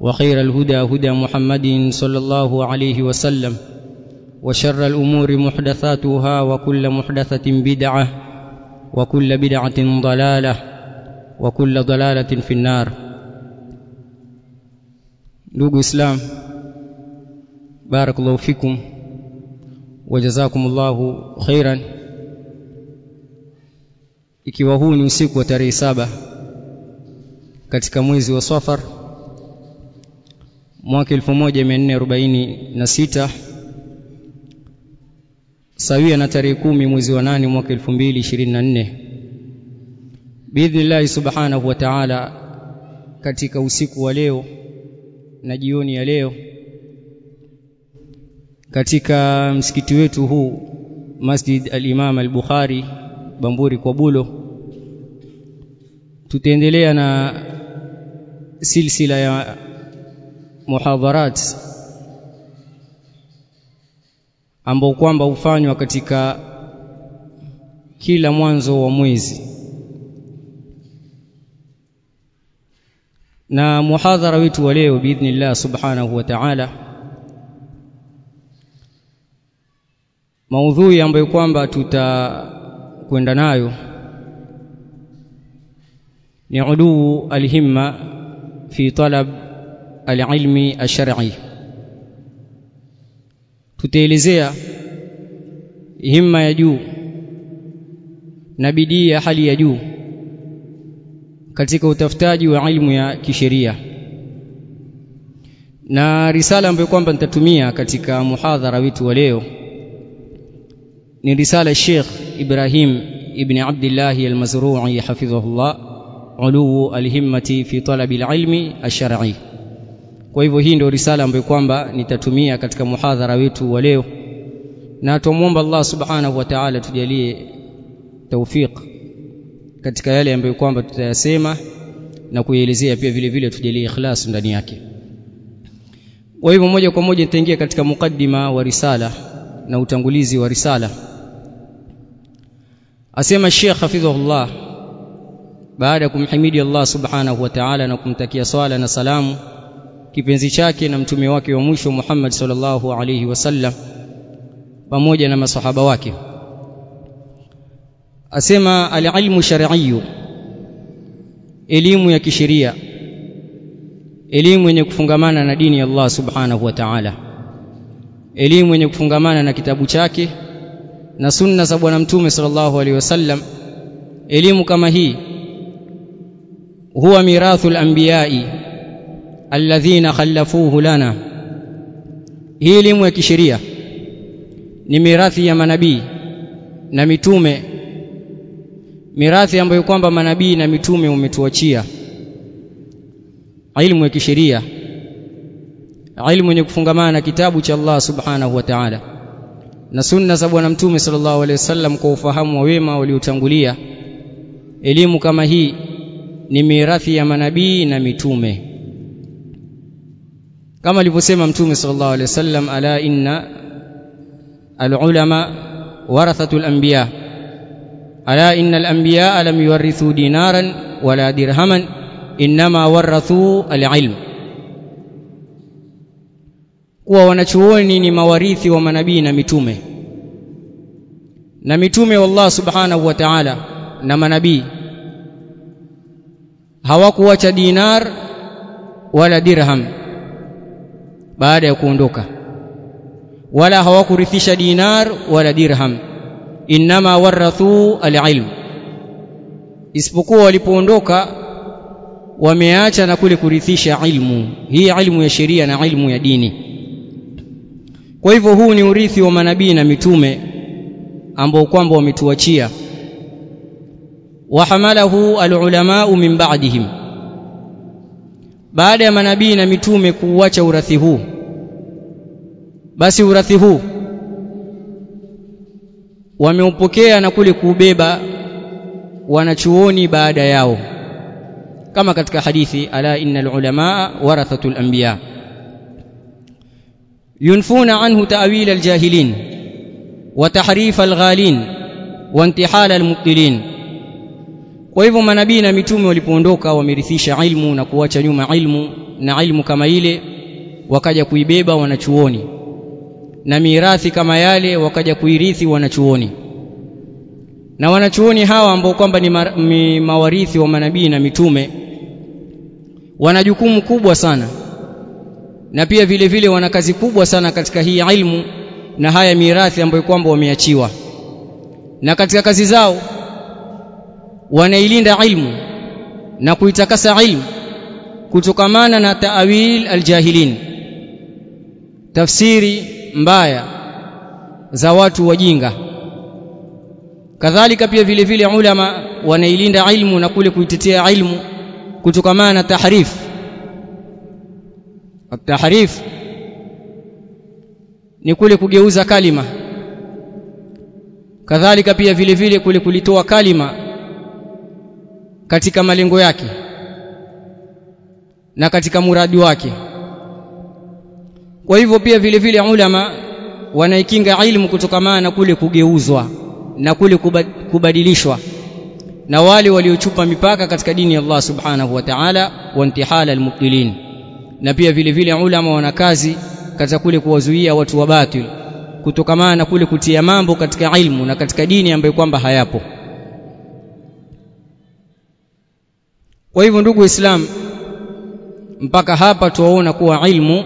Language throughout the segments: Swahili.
وخير الهدى هدى محمد صلى الله عليه وسلم وشر الأمور محدثاتها وكل محدثة بدعة وكل بدعة ضلالة وكل ضلالة في النار. دوق إسلام بارك الله فيكم وجزاكم الله خيرا إكي وهوني سيك وتري سابة katika mwezi mwaka 1446 sawia na tarehe kumi mwezi wa nane mwaka 2024 biidhnillahi subhanahu wa ta'ala katika usiku wa leo na jioni ya leo katika msikiti wetu huu Masjid al-Imam al-Bukhari Bamburi kwa Bulo tutaendelea na silsila ya muhadharat ambao kwamba hufanywa katika kila mwanzo wa mwezi. Na muhadhara wetu wa leo biidhnillah subhanahu wa ta'ala maudhui ambayo kwamba tutakwenda nayo ni uduu alhimma fi talab alilmi alshar'i tutaelezea himma ya juu na bidii ya hali ya juu katika utafutaji wa ilmu ya kisheria na risala ambayo kwamba nitatumia katika muhadhara wetu wa leo ni risala Sheikh Ibrahim ibn Abdullah al-Mazru'i hafidhahullah uluu alhimmati fi talabi alilmi alshar'i kwa hivyo hii ndio risala ambayo kwamba nitatumia katika muhadhara wetu wa leo. Na tumuomba Allah subhanahu wa ta'ala tujalie taufiq katika yale ambayo kwamba tutayasema na kuielezea pia vile vile tujalie ikhlas ndani yake. Kwa hivyo moja kwa moja nitaingia katika mukaddima wa risala na utangulizi wa risala. Asema Sheikh Hafidhullah baada ya kumhimidi Allah subhanahu wa ta'ala na kumtakia swala na salamu kipenzi chake na mtume wake wa mwisho Muhammad sallallahu alaihi wasallam pamoja na masahaba wake. Asema alilmu shar'iyyu elimu ya kisheria elimu yenye kufungamana na dini ya Allah subhanahu wa ta'ala elimu yenye kufungamana na kitabu chake na sunna za bwana mtume sallallahu alaihi wasallam elimu kama hii huwa mirathul anbiya'i alladhina khallafuhu lana. Hii elimu ya kisheria ni mirathi ya manabii na mitume mirathi ambayo kwamba manabii na mitume umetuachia. Ilmu ya kisheria ilmu yenye kufungamana na kitabu cha Allah subhanahu wa ta'ala. Na sunna za bwana mtume sallallahu alaihi wasallam kwa ufahamu wa wema waliotangulia. Elimu kama hii ni mirathi ya manabii na mitume kama alivyosema mtume sallallahu alaihi wasallam ala inna alulama warathatul anbiya ala innal anbiya lam yuwarithu dinaran wala dirhaman inma warathu alilm kuwa wanachuoni ni mawarithi wa manabii na mitume na mitume wa Allah subhanahu wa ta'ala na manabii hawakuacha dinar wala dirham baada ya kuondoka. Wala hawakurithisha dinar wala dirham. Inma warathu alilm. Isipokuwa walipoondoka wameacha na kule kurithisha ilmu. Hii ilmu ya sheria na ilmu ya dini. Kwa hivyo huu ni urithi wa manabii na mitume ambao kwamba wametuachia. Wa hamalahu alulamau min ba'dihim baada ya manabii na mitume kuuacha urathi huu basi urathi huu wameupokea na kule kuubeba wanachuoni baada yao kama katika hadithi ala innal ulamaa warathatul anbiya. Yunfuna anhu ta'wil aljahilin wa tahrif alghalin wa intihal almubtilin kwa hivyo manabii na mitume walipoondoka wamerithisha ilmu na kuacha nyuma ilmu na ilmu kama ile wakaja kuibeba wanachuoni. Na mirathi kama yale wakaja kuirithi wanachuoni. Na wanachuoni hawa ambao kwamba ni, ma, mawarithi wa manabii na mitume wana jukumu kubwa sana. Na pia vile vile wana kazi kubwa sana katika hii ilmu na haya mirathi ambayo kwamba wameachiwa. Na katika kazi zao wanailinda ilmu na kuitakasa ilmu kutokamana na taawil aljahilin. Tafsiri mbaya za watu wajinga. Kadhalika pia vile vile ulama wanailinda ilmu na kule kuitetea ilmu kutokamana na tahrif. At-tahrif ni kule kugeuza kalima. Kadhalika pia vile vile kule kulitoa kalima katika malengo yake na katika muradi wake. Kwa hivyo pia vile vile ulama wanaikinga ilmu kutokamana na kule kugeuzwa na kule kubadilishwa na wale waliochupa mipaka katika dini ya Allah subhanahu wa ta'ala wa intihala almubtilin. Na pia vile vile ulama wana kazi katika kule kuwazuia watu wa batil kutokamana na kule kutia mambo katika ilmu na katika dini ambayo kwamba hayapo kwa hivyo ndugu Islam mpaka hapa tuwaona kuwa ilmu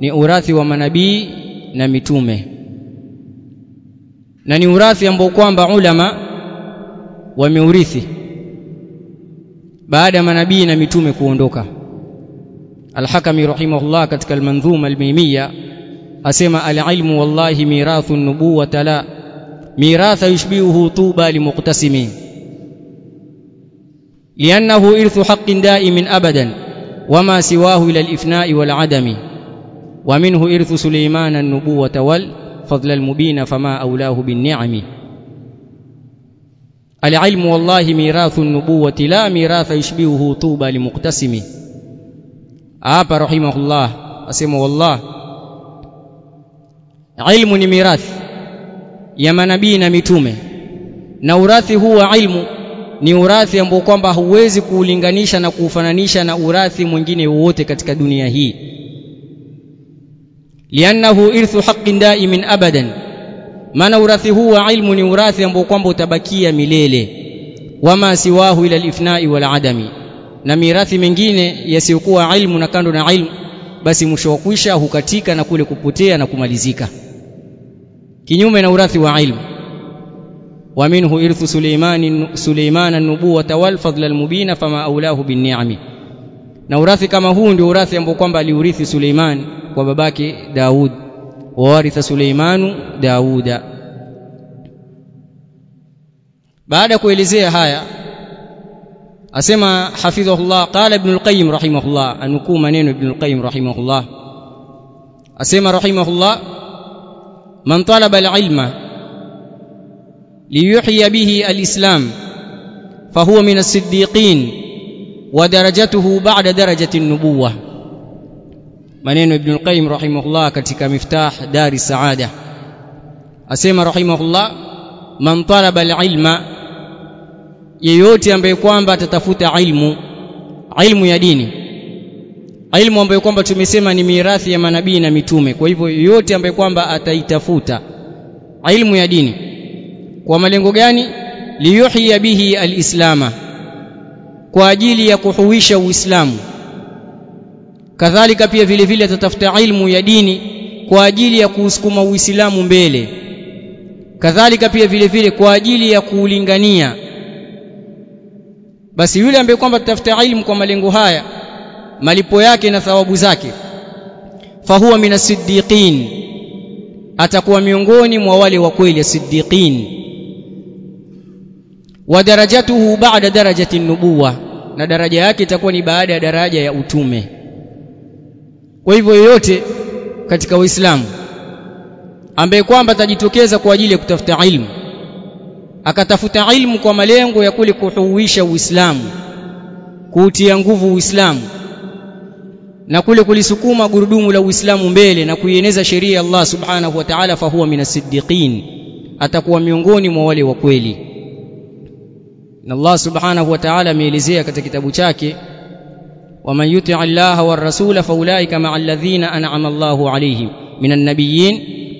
ni urathi wa manabii na mitume. Na ni urathi ambao kwamba ulama wameurithi baada ya manabii na mitume kuondoka. Al-Hakami rahimahullah katika al-Manzuma al-Mimiyya asema al-ilmu wallahi mirathu an-nubuwata la miratha yushbihuhu tuba limuqtasimin لأنه إرث حق دائم أبدا وما سواه إلى الإفناء والعدم. ومنه إرث سليمان النبوة والفضل المبين فما أولاه بالنعم. العلم والله ميراث النبوة لا ميراث يشبهه طوبى لمقتسم. hapa rahimahullah asema wallah ilmu ni mirathi ya manabii na mitume na urathi huu wa ilmu ni urathi ambao kwamba huwezi kuulinganisha na kuufananisha na urathi mwingine wowote katika dunia hii. Liannahu irthu haqqin daimin abadan. Maana urathi huu wa ilmu ni urathi ambao kwamba utabakia milele. Wama siwahu ila alifnai wal adami. Na mirathi mingine yasiyokuwa ilmu na kando na ilmu basi mwisho wa kwisha hukatika na kule kupotea na kumalizika. Kinyume na urathi wa ilmu ومنه إرث سليمان سليمان النبوة والفضل المبين فما أولاه بالنعم. نورث كما هو ندي ورث أمبوكم ليورث سليمان وباباك داود ووارث سليمان داود بعد كوليزي هايا أسمى حفظه الله قال ابن القيم رحمه الله أن نقوم ابن القيم رحمه الله أسمى رحمه الله من طلب العلم liyuhyi bihi alislam fahuwa min as-siddiqin wa darajatuhu ba'da darajati an-nubuwah maneno ibn al-qayyim rahimahullah katika miftah dari saada asema rahimahullah man talaba al-ilma yeyote ambaye kwamba atatafuta ilmu ilmu ya dini. Ilmu ambayo kwamba tumesema ni mirathi ya manabii na mitume. Kwa hivyo yeyote ambaye kwamba ataitafuta ilmu ya dini kwa malengo gani? Liyuhya bihi alislama. Kwa ajili ya kuhuisha uislamu. Kadhalika pia vile vile atatafuta ilmu ya dini kwa ajili ya kuusukuma uislamu mbele. Kadhalika pia vile vile kwa ajili ya kuulingania. Basi yule ambaye kwamba tutafuta ilmu kwa malengo haya malipo yake na thawabu zake fahuwa minasiddiqin atakuwa miongoni mwa wale wa kweli siddiqin wa darajatuhu ba'da darajati nubuwa na daraja yake itakuwa ni baada ya daraja ya utume. Kwa hivyo yoyote katika Uislamu ambaye kwamba atajitokeza kwa ajili ya kutafuta ilmu akatafuta ilmu kwa malengo ya kule kuhuisha Uislamu kuutia nguvu Uislamu na kule kulisukuma gurudumu la Uislamu mbele na kuieneza sheria ya Allah Subhanahu wa Ta'ala fa huwa minasiddiqin atakuwa miongoni mwa wale wa kweli na Allah Subhanahu wa Ta'ala ameelezea katika kitabu chake waman yuti' Allah war rasula faulaika ma'a alladhina an'ama Allahu alayhim minan nabiyyin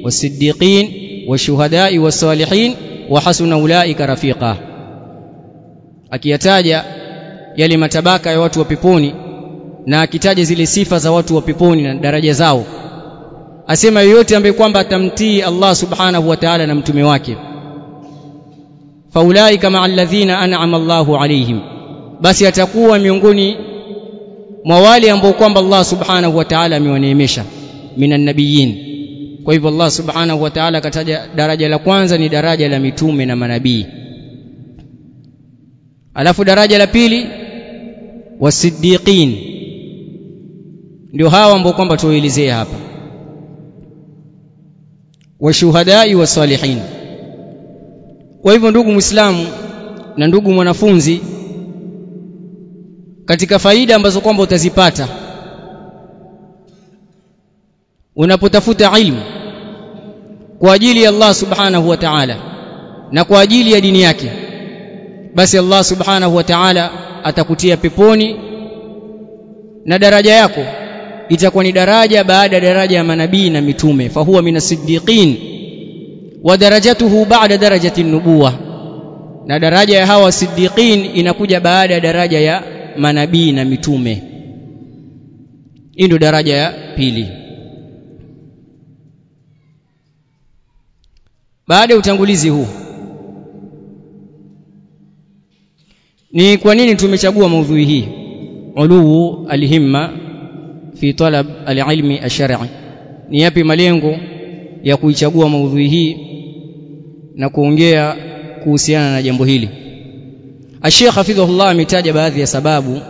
was-siddiqin wash-shuhada'i was-salihin wa hasuna ulaika rafiqa. Akiyataja yale matabaka ya watu wa peponi na akitaja zile sifa za watu wa peponi na daraja zao asema yoyote ambaye kwamba atamtii Allah subhanahu wa ta'ala na mtume wake faulaika ma'a alladhina an'ama Allahu alayhim. Basi atakuwa miongoni mwa wale ambao kwamba Allah subhanahu wa ta'ala amewaneemesha minan nabiyyin. Kwa hivyo Allah subhanahu wa ta'ala kataja daraja la kwanza ni daraja la mitume na manabii. Alafu daraja la pili wasiddiqin. Ndio hawa ambao kwamba tuwaelezea hapa. Washuhadai wasalihin kwa hivyo ndugu muislamu na ndugu mwanafunzi katika faida ambazo kwamba utazipata unapotafuta ilmu kwa ajili ya Allah subhanahu wa ta'ala na kwa ajili ya dini yake basi Allah subhanahu wa ta'ala atakutia peponi na daraja yako itakuwa ni daraja baada ya daraja ya manabii na mitume. Fa huwa minasiddiqin wa darajatuhu ba'da darajati nubuwa na daraja ya hawa siddiqin inakuja baada ya daraja ya manabii na mitume. Hii daraja ya pili. Baada ya utangulizi huu ni kwa nini tumechagua maudhui hii? Uluu alhimma fi talab alilmi ash-shar'i ni yapi malengo ya kuichagua maudhui hii na kuongea kuhusiana na jambo hili. Sheikh Hafidhullah ametaja baadhi ya sababu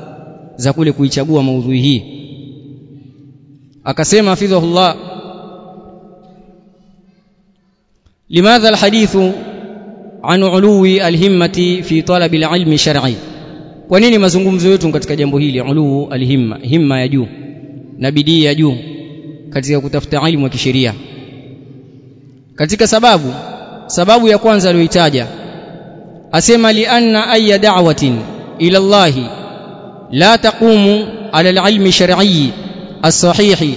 za kule kuichagua maudhui hii. Akasema Hafidhullah limadha alhadithu an uluwi alhimmati fi talab alilm shar'i? Kwa nini mazungumzo yetu katika jambo hili uluu alhimma himma ya juu na bidii ya juu katika kutafuta elimu ya kisheria? Katika sababu sababu ya kwanza aliyoitaja. Asema li anna ayya da'watin ila Allah la taqumu ala al-ilmi shar'i as-sahih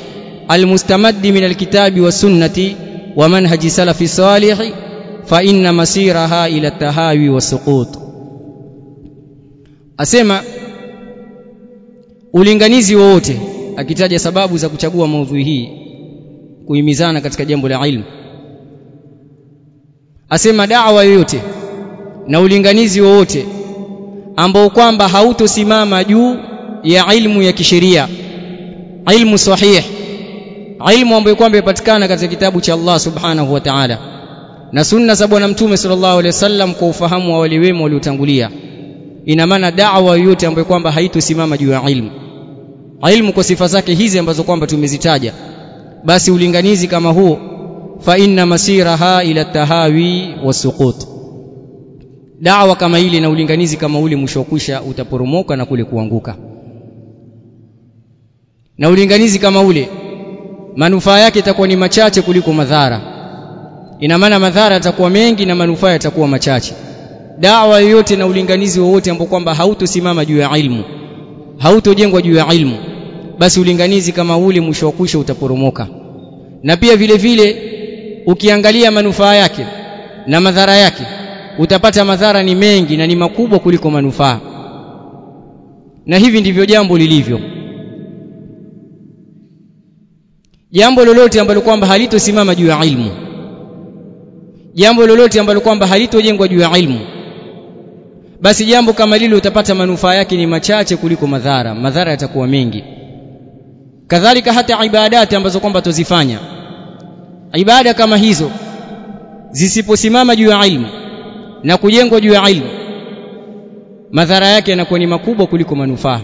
sunnati wa manhaji salafi salih fa inna masiraha ila tahawi wa suqut. Asema ulinganizi wowote akitaja sababu za kuchagua maudhui hii kuhimizana katika jambo la ilmu asema da'wa yoyote na ulinganizi wowote ambao kwamba hautosimama juu ya ilmu ya kisheria ilmu sahih ilmu ambayo kwamba ipatikana katika kitabu cha Allah subhanahu wa ta'ala na sunna za bwana mtume sallallahu alaihi wasallam kwa ufahamu wa wale wema waliotangulia. Ina maana da'wa yoyote ambayo kwamba haitosimama juu ya ilmu ilmu kwa sifa zake hizi ambazo kwamba tumezitaja basi ulinganizi kama huo fa inna masiraha ila tahawi wasuqut da'wa kama ile na ulinganizi kama ule mwisho kwisha utaporomoka na kule kuanguka. Na ulinganizi kama ule manufaa yake itakuwa ni machache kuliko madhara. Ina maana madhara yatakuwa mengi na manufaa yatakuwa machache. Dawa yoyote na ulinganizi wowote ambao kwamba hautosimama juu ya ilmu hautojengwa juu ya ilmu basi ulinganizi kama ule mwisho wa kwisha utaporomoka. Na pia vile vile ukiangalia manufaa yake na madhara yake utapata madhara ni mengi na ni makubwa kuliko manufaa. Na hivi ndivyo jambo lilivyo. Jambo lolote ambalo kwamba halitosimama juu ya ilmu. Jambo lolote ambalo kwamba halitojengwa juu ya ilmu. Basi jambo kama lile utapata manufaa yake ni machache kuliko madhara. Madhara yatakuwa mengi. Kadhalika hata ibadati ambazo kwamba tuzifanya ibada kama hizo zisiposimama juu ya ilmu na kujengwa juu ya ilmu madhara yake yanakuwa ni makubwa kuliko manufaa.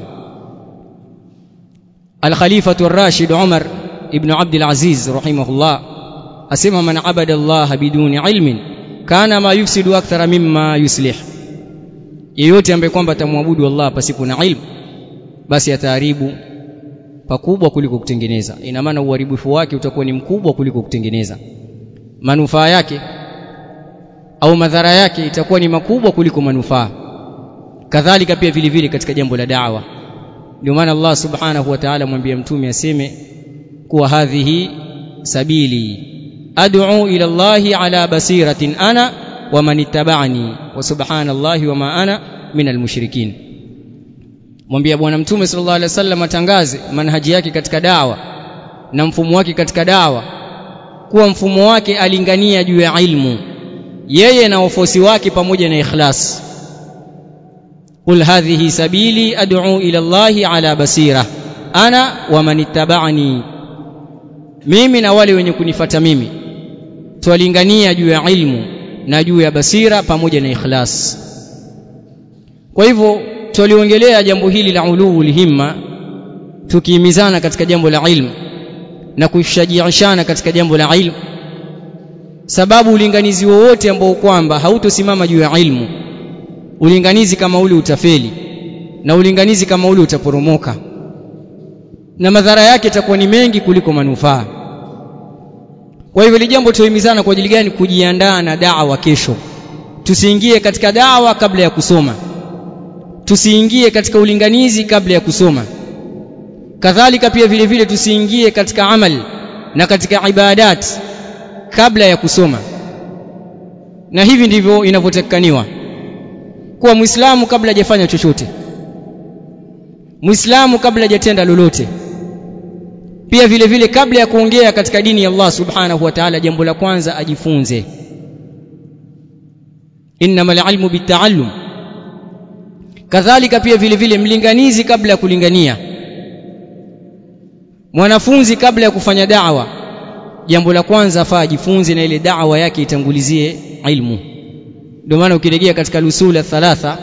Al-khalifatu ar-rashid Umar ibn Abd al-Aziz rahimahullah asema man abada Allah biduni ilmin kana ma yufsidu akthara mimma yuslih. Yeyote ambaye kwamba atamwabudu Allah pasipo na ilmu basi ataharibu pakubwa kuliko kutengeneza. Ina maana uharibifu wake utakuwa ni mkubwa kuliko kutengeneza. Manufaa yake au madhara yake itakuwa ni makubwa kuliko manufaa. Kadhalika pia vile vile katika jambo la da'wa. Ndio maana Allah subhanahu wa ta'ala mwambie mtume aseme kuwa hadhihi sabili. Ad'u ila Allahi ala basiratin ana wa man ittaba'ani wa subhanallahi wa ma ana minal mushrikin mwambie bwana mtume sallallahu alaihi wasallam atangaze manhaji yake katika dawa na mfumo wake katika dawa. Kuwa mfumo wake alingania juu ya ilmu yeye na wafuasi wake pamoja na ikhlas. Qul hadhihi sabili ad'u ila Allahi ala basira ana wa man ittaba'ani. Mimi na wale wenye kunifata mimi twalingania juu ya ilmu na juu ya basira pamoja na ikhlas. Kwa hivyo twaliongelea jambo hili la ulul himma tukiimizana katika jambo la ilmu na kushajiishana katika jambo la ilmu. Sababu ulinganizi wowote ambao kwamba hautosimama juu ya ilmu. Ulinganizi kama ule utafeli na ulinganizi kama ule utaporomoka. Na madhara yake itakuwa ni mengi kuliko manufaa. Kwa hivyo ile jambo tuhimizana kwa ajili gani? Kujiandaa na dawa kesho. Tusiingie katika dawa kabla ya kusoma tusiingie katika ulinganizi kabla ya kusoma. Kadhalika pia vile vile tusiingie katika amal na katika ibadat kabla ya kusoma. Na hivi ndivyo inavyotakikaniwa kuwa muislamu kabla hajafanya chochote. Muislamu kabla hajatenda lolote. Pia vile vile kabla ya kuongea katika dini ya Allah subhanahu wa ta'ala jambo la kwanza ajifunze. Innamal ilmu bitaallum kadhalika pia vile vile mlinganizi kabla ya kulingania. Mwanafunzi kabla ya kufanya da'wa jambo la kwanza afaa ajifunze na ile da'wa yake itangulizie ilmu. Ndio maana ukirejea katika usul thalatha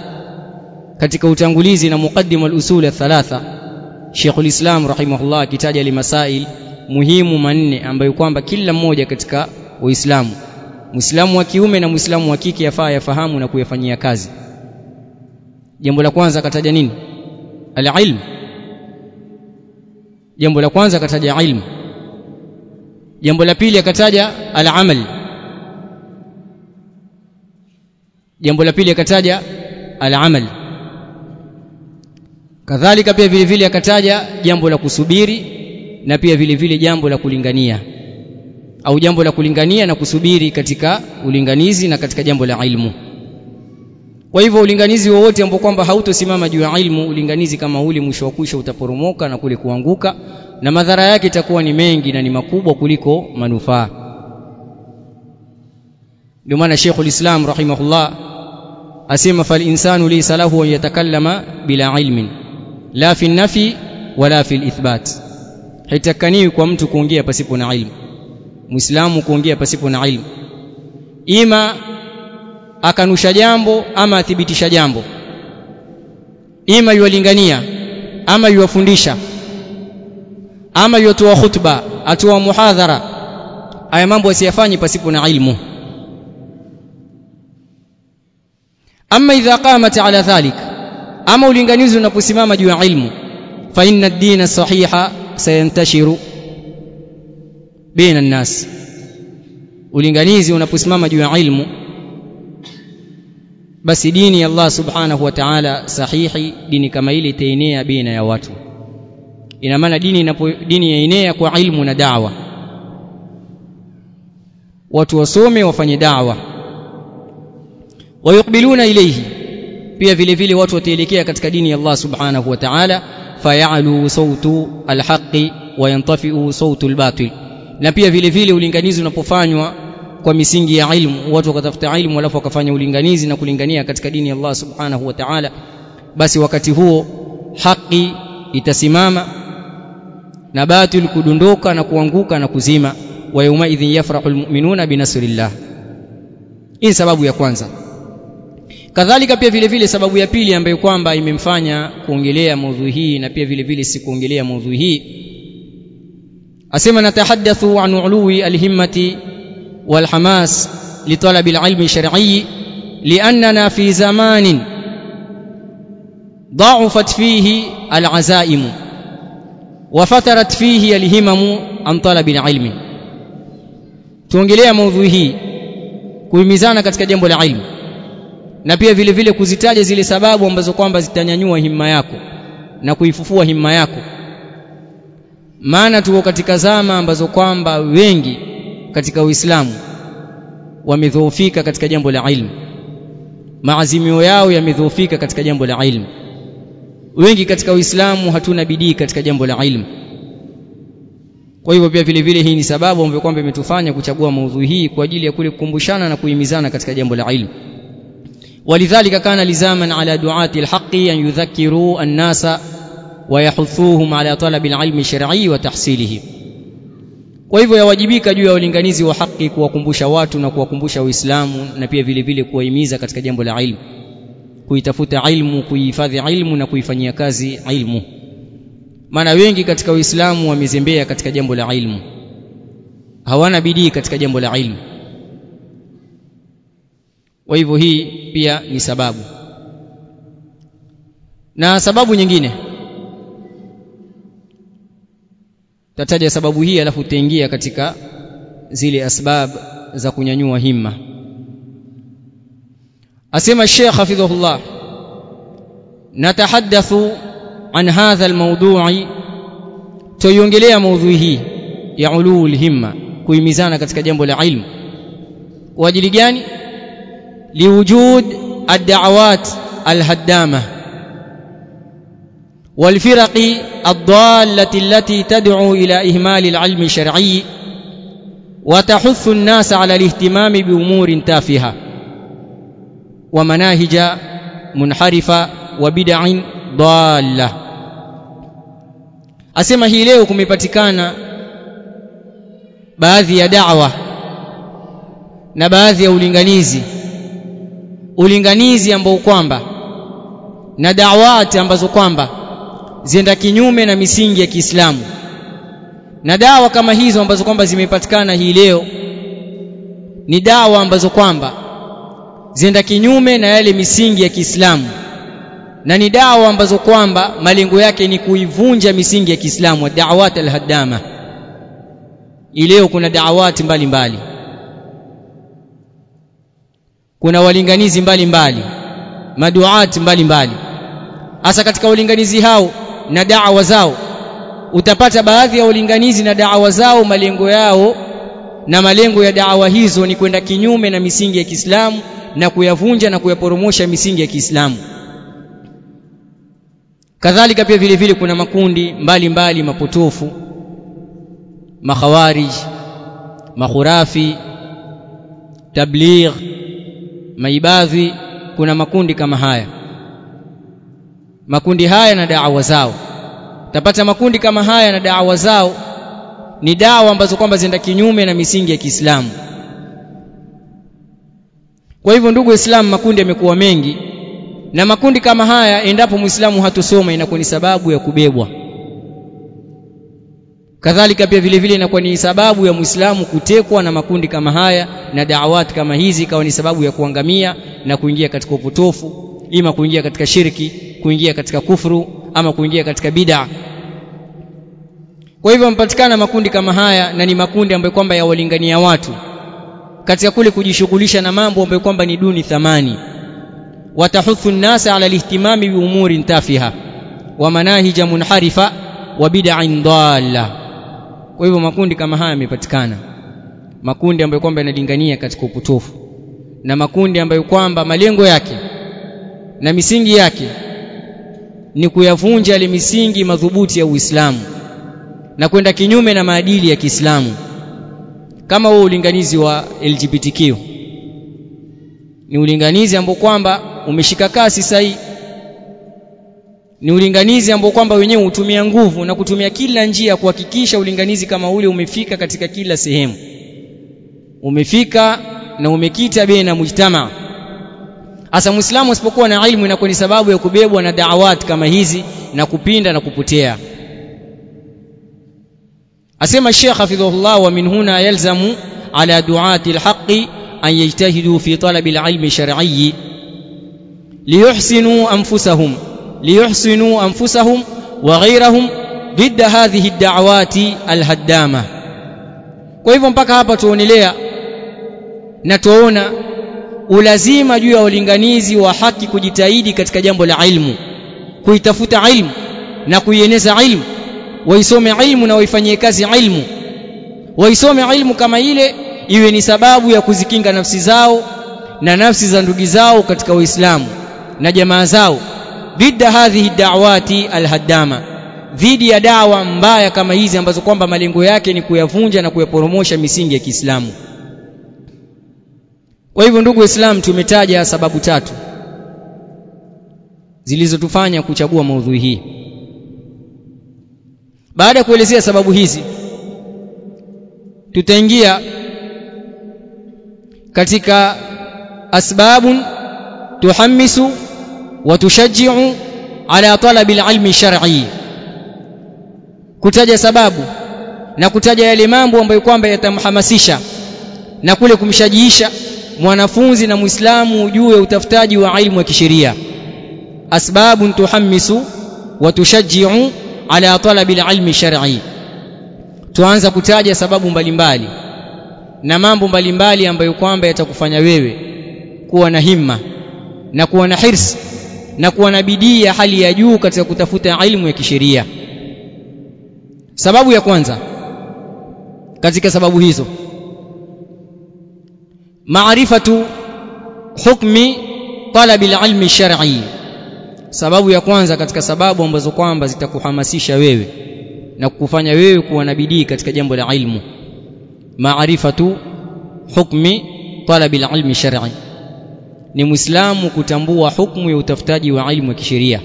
katika utangulizi na muqaddim al-usul thalatha Sheikhul Islam rahimahullah akitaja limasail muhimu manne ambayo kwamba kila mmoja katika Uislamu Muislamu wa kiume na Muislamu wa kike yafaa yafahamu na kuyafanyia kazi jambo la kwanza akataja nini? Al-ilm. Jambo la kwanza akataja ilmu jambo la pili akataja al-amal. Jambo la pili akataja al-amal. Kadhalika pia vile vile akataja jambo la kusubiri na pia vile vile jambo la kulingania. Au jambo la kulingania na kusubiri katika ulinganizi na katika jambo la ilmu kwa hivyo ulinganizi wowote ambao kwamba hautosimama juu ya ilmu ulinganizi kama ule mwisho wa kwisha utaporomoka na kule kuanguka na madhara yake itakuwa ni mengi na ni makubwa kuliko manufaa. Ndio maana Sheikhul Islam rahimahullah asema fal insanu laysa lahu an yatakallama bila ilmin la fi nafi wala fi ithbat haitakaniwi kwa mtu kuongea pasipo na ilmu muislamu kuongea pasipo na ilmu. Ima akanusha jambo ama athibitisha jambo. Ima yuwalingania ama yuwafundisha ama yutoa khutba atoa muhadhara. Haya mambo asiyafanye pasipo na ilmu. Ama idha qamat ala dhalik ama ulinganizi unaposimama juu ya ilmu fa inna ad-dina sahiha sayantashiru baina an-nas. Ulinganizi unaposimama juu ya ilmu basi dini ya Allah subhanahu wa ta'ala sahihi dini kama ile itaenea baina ya watu. Ina maana dini inapo dini yaenea kwa ilmu na dawa. Watu wasome wafanye dawa. Wayukbiluna ilayhi. Pia vile vile watu wataelekea katika dini ya Allah subhanahu wa ta'ala. Fayalu sautu alhaqi wa yantafiu sautu albatil. Na pia vile vile ulinganizi unapofanywa kwa misingi ya ilmu. Watu wakatafuta ilmu alafu wakafanya ulinganizi na kulingania katika dini ya Allah subhanahu wa ta'ala. Basi wakati huo haki itasimama na batil kudondoka na kuanguka na kuzima. Wa yawma idhin yafrahu almu'minuna binasrillah hii sababu ya kwanza. Kadhalika pia vile vile sababu ya pili ambayo kwamba imemfanya kuongelea maudhui hii na pia vile vile sikuongelea maudhui hii. Asema natahaddathu an ului alhimmati والحماس لطلب العلم الشرعي لأننا في زمان ضعفت فيه العزائم وفترت فيه الهمم عن طلب العلم tuongelea maudhui hii kuhimizana katika jambo la ilmu na pia vile vile kuzitaja zile sababu ambazo kwamba zitanyanyua himma yako na kuifufua himma yako maana tuko katika zama ambazo kwamba wengi katika Uislamu wamedhoofika katika jambo la ilmu maazimio yao yamedhoofika katika jambo la ilmu wengi katika Uislamu hatuna bidii katika jambo la ilmu kwa hivyo pia vile vile hii ni sababu ambayo kwamba imetufanya kuchagua maudhui hii kwa ajili ya kule kukumbushana na kuhimizana katika jambo la ilmu ولذلك كان لزاما على دعاة الحق أن يذكروا الناس ويحثوهم على طلب العلم الشرعي وتحصيله kwa hivyo yawajibika juu ya ulinganizi wa haki kuwakumbusha watu na kuwakumbusha Uislamu na pia vile vile kuwahimiza katika jambo la ilmu. Kuitafuta ilmu kuihifadhi ilmu na kuifanyia kazi ilmu. Maana wengi katika Uislamu wamezembea katika jambo la ilmu. Hawana bidii katika jambo la ilmu. Kwa hivyo hii pia ni sababu. Na sababu nyingine tataja sababu hii alafu tutaingia katika zile asbab za kunyanyua himma. Asema Sheikh hafidhahullah natahaddathu an hadha almawdu'i. Tuiongelea maudhui hii ya ulul himma kuhimizana katika jambo la ilmu. Kwa ajili gani? Liwujud ad-da'awat al-haddamah والفرق الضالة التي تدعو إلى إهمال العلم الشرعي وتحث الناس على الاهتمام بأمور تافهة ومناهج منحرفة وبدع ضالة asema hii leo kumepatikana baadhi ya da'wa na baadhi ya ulinganizi ulinganizi ambao kwamba na da'wati ambazo kwamba zienda kinyume na misingi ya Kiislamu. Na dawa kama hizo ambazo kwamba zimepatikana hii leo ni dawa ambazo kwamba zienda kinyume na yale misingi ya Kiislamu. Na ni dawa ambazo kwamba malengo yake ni kuivunja misingi ya Kiislamu da'awat al-haddama. Ileo kuna da'awati mbalimbali. Kuna walinganizi mbalimbali mbali. maduati mbalimbali. Hasa katika walinganizi hao na da'wa zao. Utapata baadhi ya ulinganizi na da'wa zao malengo yao na malengo ya da'wa hizo ni kwenda kinyume na misingi ya Kiislamu na kuyavunja na kuyaporomosha misingi ya Kiislamu. Kadhalika pia vile vile kuna makundi mbalimbali mbali mapotofu makhawarij makhurafi tabligh maibadhi kuna makundi kama haya makundi haya na da'wa zao. Tapata makundi kama haya na da'wa zao ni dawa ambazo kwamba zinaenda kinyume na misingi ya Kiislamu. Kwa hivyo ndugu waislamu makundi yamekuwa mengi na makundi kama haya endapo muislamu hatosoma inakuwa ni sababu ya kubebwa. Kadhalika pia vile vile inakuwa ni sababu ya muislamu kutekwa na makundi kama haya na da'awat kama hizi ikawa ni sababu ya kuangamia na kuingia katika upotofu ima kuingia katika shirki kuingia katika kufuru ama kuingia katika bid'a. Kwa hivyo mpatikana makundi kama haya na ni makundi ambayo kwamba yawalingania watu. Katika kule kujishughulisha na mambo ambayo kwamba ni duni thamani. Watahuthu nnasa ala lihtimami biumurin ntafiha wa manahija munharifa wa bid'in dalla. Kwa hivyo makundi kama haya yamepatikana. Makundi ambayo kwamba yanalingania katika upotofu. Na makundi ambayo kwamba malengo yake na misingi yake ni kuyavunja ile misingi madhubuti ya Uislamu na kwenda kinyume na maadili ya Kiislamu kama huo ulinganizi wa LGBTQ ni ulinganizi ambao kwamba umeshika kasi sahi. Ni ulinganizi ambao kwamba wenyewe hutumia nguvu na kutumia kila njia kuhakikisha ulinganizi kama ule umefika katika kila sehemu. Umefika na umekita bei na mujtama hasa muislamu asipokuwa na ilmu inakuwa ni sababu ya kubebwa na daawat kama hizi na kupinda na kupotea asema Sheikh hafidhahullah wa min huna yalzamu ala duati alhaqi an yajtahidu fi talabi alilmi shar'i liyuhsinu anfusahum liyuhsinu anfusahum wa ghayrahum ضد هذه الدعوات الهدامه kwa hivyo mpaka hapa tuonelea na tuona ulazima juu ya ulinganizi wa haki kujitahidi katika jambo la ilmu. Kuitafuta ilmu na kuieneza ilmu. Waisome ilmu na waifanyie kazi ilmu. Waisome ilmu kama ile iwe ni sababu ya kuzikinga nafsi zao na nafsi za ndugu zao katika Uislamu na jamaa zao. Dhidi hadhihi da'wati alhaddama. Dhidi ya dawa mbaya kama hizi ambazo kwamba malengo yake ni kuyavunja na kuyaporomosha misingi ya Kiislamu kwa hivyo ndugu waislamu tumetaja sababu tatu zilizotufanya kuchagua maudhui hii. Baada ya kuelezea sababu hizi tutaingia katika asbabun tuhamisu wa tushajiu ala talabi alilmi shar'i kutaja sababu na kutaja yale mambo ambayo kwamba yatamhamasisha na kule kumshajiisha mwanafunzi na muislamu ujue utafutaji wa ilmu ya kisheria asbabu tuhammisu wa tushajji'u ala talabi alilmi shar'i tuanza kutaja sababu mbalimbali mbali. na mambo mbalimbali ambayo kwamba yatakufanya wewe kuwa na himma na kuwa na hirs na kuwa na bidii ya hali ya juu katika kutafuta ilmu ya kisheria sababu ya kwanza katika sababu hizo maarifatu hukmi talabi alilmi shar'i. Sababu ya kwanza katika sababu ambazo kwamba zitakuhamasisha wewe na kukufanya wewe kuwa na bidii katika jambo la ilmu. Maarifatu hukmi talabi alilmi shar'i. Ni muislamu kutambua hukmu ya utafutaji wa ilmu ya kisheria.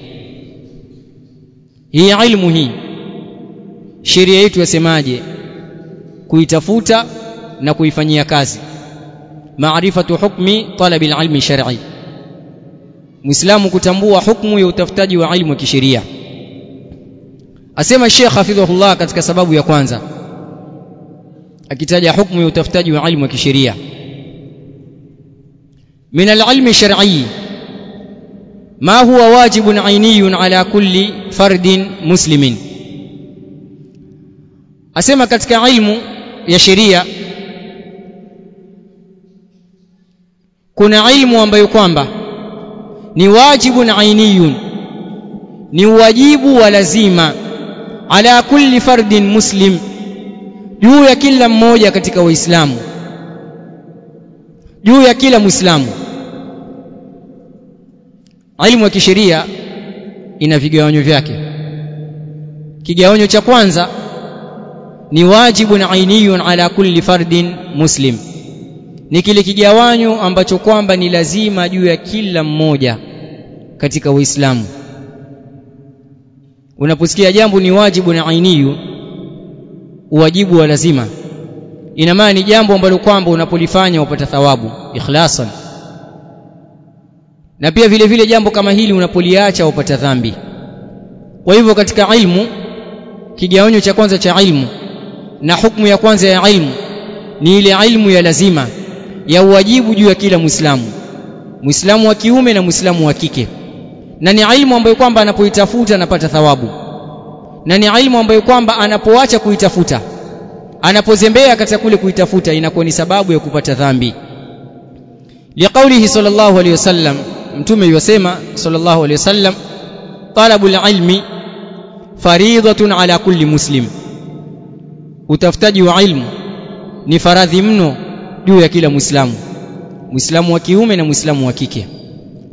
Hii ilmu hii sheria yetu yasemaje? Kuitafuta na kuifanyia kazi maarifatu hukmi talabi alilmi shar'i muislamu kutambua hukumu ya utafutaji wa ilmu kisheria asema Sheikh hafidhahullah katika sababu ya kwanza akitaja hukumu ya utafutaji wa ilmu kisheria من العلم الشرعي ما هو واجب عيني على كل فرد مسلم asema katika ilmu ya sheria kuna ilmu ambayo kwamba ni wajibun ainiyun ni wajibu wa lazima ala kulli fardin muslim juu ya kila mmoja katika waislamu juu ya kila muislamu. Ilmu ya kisheria ina vigawanyo vyake. Kigawanyo cha kwanza ni wajibun ainiyun ala kulli fardin muslim ni kile kigawanyo ambacho kwamba ni lazima juu ya kila mmoja katika Uislamu. Unaposikia jambo ni wajibu na ainiyu wajibu wa lazima. Ina maana ni jambo ambalo kwamba unapolifanya upata thawabu ikhlasan. Na pia vile vile jambo kama hili unapoliacha upata dhambi. Kwa hivyo katika ilmu kigawanyo cha kwanza cha ilmu na hukumu ya kwanza ya ilmu ni ile ilmu ya lazima ya uwajibu juu ya kila muislamu. Muislamu wa kiume na muislamu wa kike. Na ni ilmu ambayo kwamba anapoitafuta anapata thawabu. Na ni ilmu ambayo kwamba anapoacha kuitafuta anapozembea katika kule kuitafuta inakuwa ni sababu ya kupata dhambi. Liqaulihi sallallahu alayhi wasallam mtume yosema sallallahu alayhi wasallam talabul ilmi faridhatun ala kulli muslim. Utafutaji wa ilmu ni faradhi mno juu ya kila muislamu. Muislamu wa kiume na muislamu wa kike.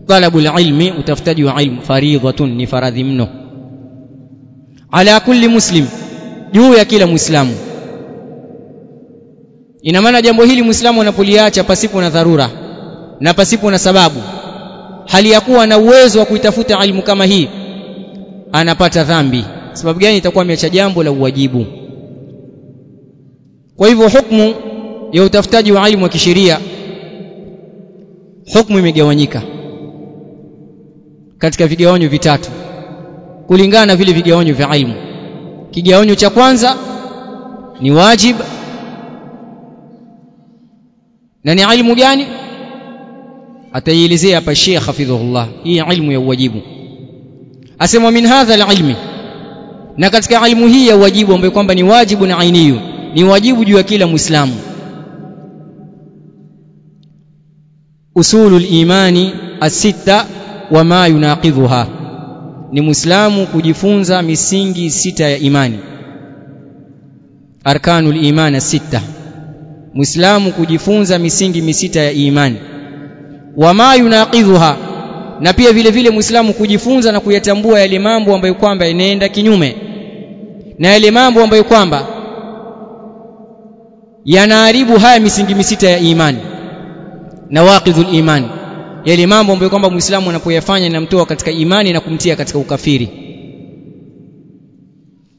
Talabul ilmi utafutaji wa ilmu faridhatun ni faradhi mno. Ala kulli muslim juu ya kila muislamu. Ina maana jambo hili muislamu anapoliacha pasipo na dharura na pasipo na sababu hali ya kuwa na uwezo wa kuitafuta ilmu kama hii anapata dhambi. Sababu gani itakuwa ameacha jambo la uwajibu? Kwa hivyo hukumu ya utafutaji wa ilmu wa kisheria hukumu imegawanyika katika vigawanyo vitatu kulingana na vile vigawanyo vya ilmu. Kigawanyo cha kwanza ni wajib. Na ni ilmu gani? Ataielezea hapa Sheikh hafidhullah hii ilmu ya uwajibu. Asema min hadha alilmi. Na katika ilmu hii ya wajibu ambayo kwamba ni wajibu na ainiyu ni wajibu juu ya kila muislamu usulul imani asita wa ma yunaqidhuha. Ni muislamu kujifunza misingi sita ya imani. Arkanul iman sita muislamu kujifunza misingi misita ya imani. Wama yunaqidhuha. Na pia vile vile muislamu kujifunza na kuyatambua yale mambo ambayo kwamba inaenda kinyume. Na yale mambo ambayo kwamba yanaharibu haya misingi misita ya imani na waqidhul imani yale mambo ambayo kwamba muislamu anapoyafanya inamtoa katika imani na kumtia katika ukafiri.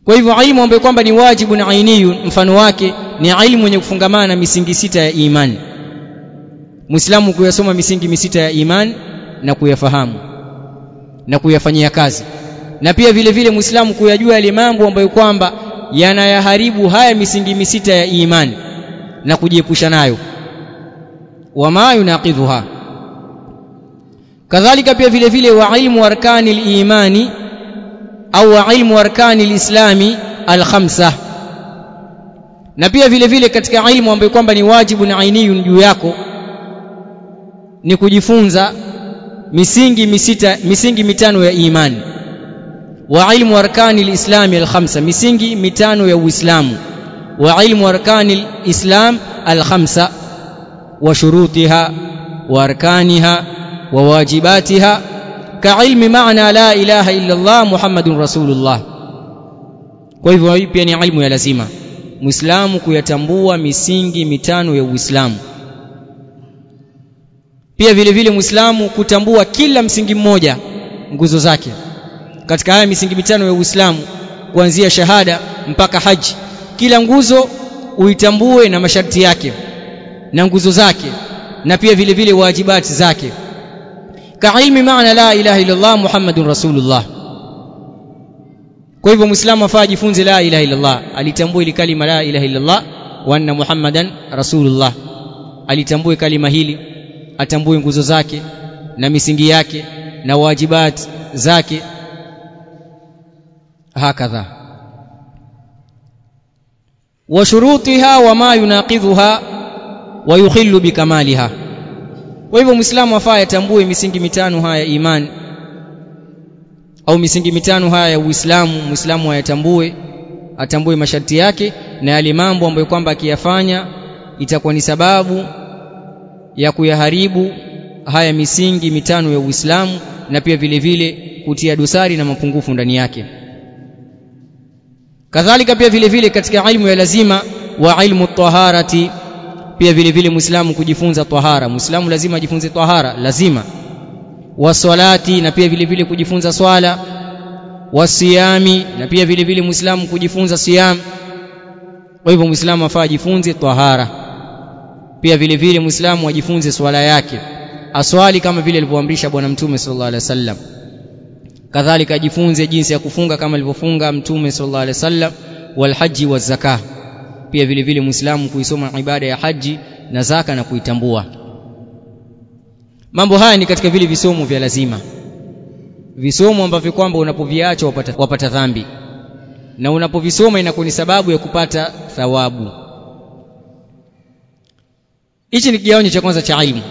Kwa hivyo ilmu ambayo kwamba ni wajibu na ainiyu mfano wake ni ilmu yenye kufungamana na misingi sita ya imani muislamu kuyasoma misingi misita ya imani na kuyafahamu na kuyafanyia kazi. Na pia vile vile muislamu kuyajua yale mambo ambayo kwamba yanayaharibu haya misingi misita ya imani na kujiepusha nayo wama yunaqidhuha. Kadhalika pia vile vile wa ilmu arkani al-imani au wa ilmu arkani al-islami al na pia vile vile katika ilmu ambayo kwamba ni wajibu na ainiyun juu yako ni kujifunza misingi misita misingi mitano ya imani. Wa ilmu arkani al-islami al misingi mitano ya uislamu. Wa ilmu arkani alislam alkhamsa wa shurutiha wa arkaniha wa wajibatiha كعلم معنى لا إله إلا الله محمد رسول الله kwa hivyo hii pia ni ilmu ya lazima muislamu kuyatambua misingi mitano ya uislamu pia vile vile muislamu kutambua kila msingi mmoja nguzo zake katika haya misingi mitano ya uislamu kuanzia shahada mpaka haji kila nguzo uitambue na masharti yake na nguzo zake na pia vile vile wajibati zake. Ka ilmi maana la ilaha illa Allah Muhammadun Rasulullah. Kwa hivyo muislamu afaa ajifunze la ilaha illa Allah alitambue ile kalima la ilaha illa Allah wa anna Muhammadan Rasulullah. Alitambue kalima hili atambue nguzo zake na misingi yake na wajibati zake. Hakadha. Wa shurutiha wa ma yunaqidhuha wa yukhillu bikamaliha kwa hivyo muislamu afaa yatambue misingi mitano haya ya imani au misingi mitano haya ya Uislamu. Muislamu ayatambue atambue masharti yake na yale mambo ambayo kwamba akiyafanya itakuwa ni sababu ya kuyaharibu haya misingi mitano ya Uislamu na pia vile vile kutia dosari na mapungufu ndani yake. Kadhalika pia vile vile katika ilmu ya lazima wa ilmu taharati pia vile vile muislamu kujifunza tahara muislamu lazima ajifunze tahara lazima. Waswalati na pia vile vile kujifunza swala. Wasiyami na pia vile vile muislamu kujifunza siyam. Kwa hivyo muislamu afaa ajifunze tahara pia vile vile muislamu ajifunze swala yake. Aswali kama vile alivyoamrisha bwana mtume sallallahu alaihi wasallam. Kadhalika ajifunze jinsi ya kufunga kama alivyofunga mtume sallallahu alaihi wasallam. Walhaji wa zakah pia vile vile muislamu kuisoma ibada ya haji na zaka na kuitambua. Mambo haya ni katika vile visomo vya lazima. Visomo ambavyo kwamba unapoviacha wapata, wapata dhambi. Na unapovisoma inakuwa ni sababu ya kupata thawabu. Hichi ni kigawanyo cha kwanza cha ilmu